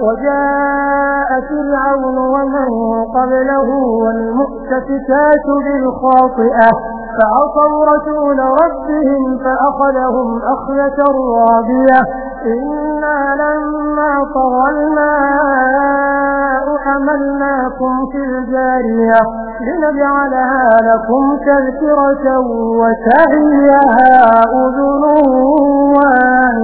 وجاء فرعون ومن قبله والمؤتفكات بالخاطئة فعصوا رسول ربهم فأخذهم أخذة رابية. إنا لما طغى الماء حملناكم في الجارية لنجعلها لكم تذكرة وتعيها أذن واعية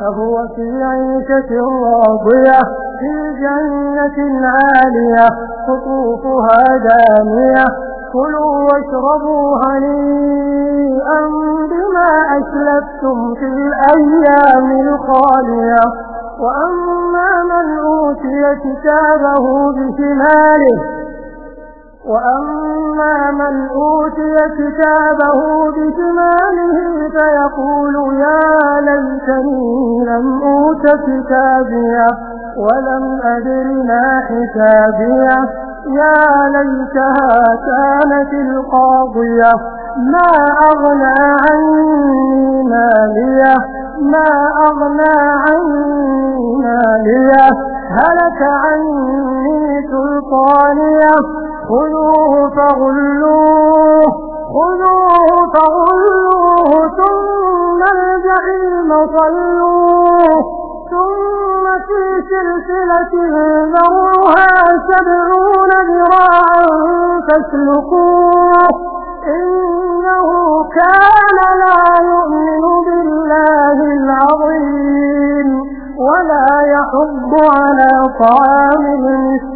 فهو في عيشة راضية في جنة عالية خطوفها دانية كلوا واشربوا هنيئا بما أسلفتم في الأيام الخالية. وأما من أوتي كتابه بشماله وأما من أوتي كتابه بشماله فيقول يا ليتني لم أوت كتابيه ولم أدر ما حسابيه. يا ليتها كانت القاضية. ما أغنى عني مالية. ما أغنى عني مالية. هلك عني سلطانية. خذوه فغلوه خذوه فغلوه ثم الجحيم صلوه. ثم في سلسلة ذرها سبعون ذراعا فاسلكوه. إنه كان لا يؤمن بالله العظيم ولا يحب على طعام المسكين